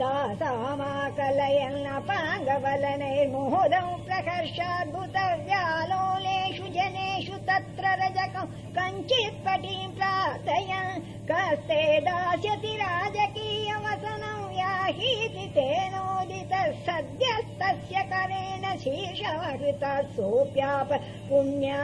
तासामाकलयन्नपाङ्गवलनैर्मुहुदम् प्रकर्षाद्भुतव्यालोलेषु जनेषु तत्र रजकम् कञ्चित् पटीम् प्रार्थय कस्ते दास्यति राजकीयवसनम् याहीति तेनोदितः सद्यस्तस्य करेण शीर्षवहृतः सोऽप्याप पुण्या